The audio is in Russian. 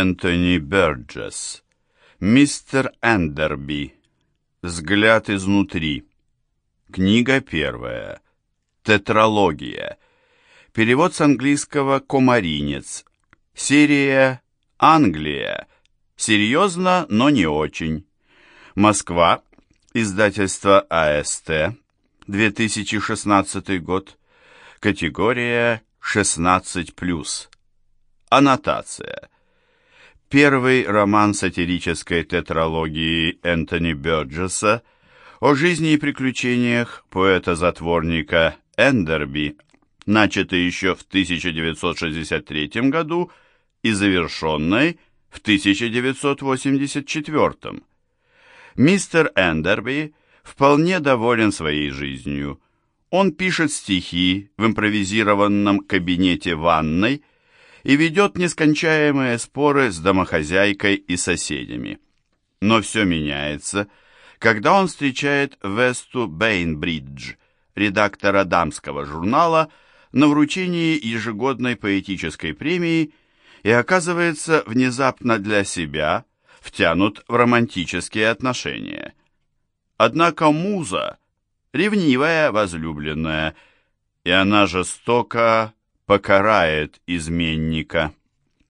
Энтони Бёрджес. Мистер Эндерби. Взгляд изнутри. Книга первая. Тетралогия. Перевод с английского «Комаринец». Серия «Англия». Серьезно, но не очень. Москва. Издательство АСТ. 2016 год. Категория 16+. Аннотация. Первый роман сатирической тетралогии Энтони Бёрджеса о жизни и приключениях поэта-затворника Эндерби, начатый еще в 1963 году и завершенный в 1984. Мистер Эндерби вполне доволен своей жизнью. Он пишет стихи в импровизированном кабинете ванной и ведет нескончаемые споры с домохозяйкой и соседями. Но все меняется, когда он встречает Весту Бейнбридж, редактора дамского журнала, на вручении ежегодной поэтической премии и оказывается внезапно для себя втянут в романтические отношения. Однако муза – ревнивая возлюбленная, и она жестоко покарает изменника.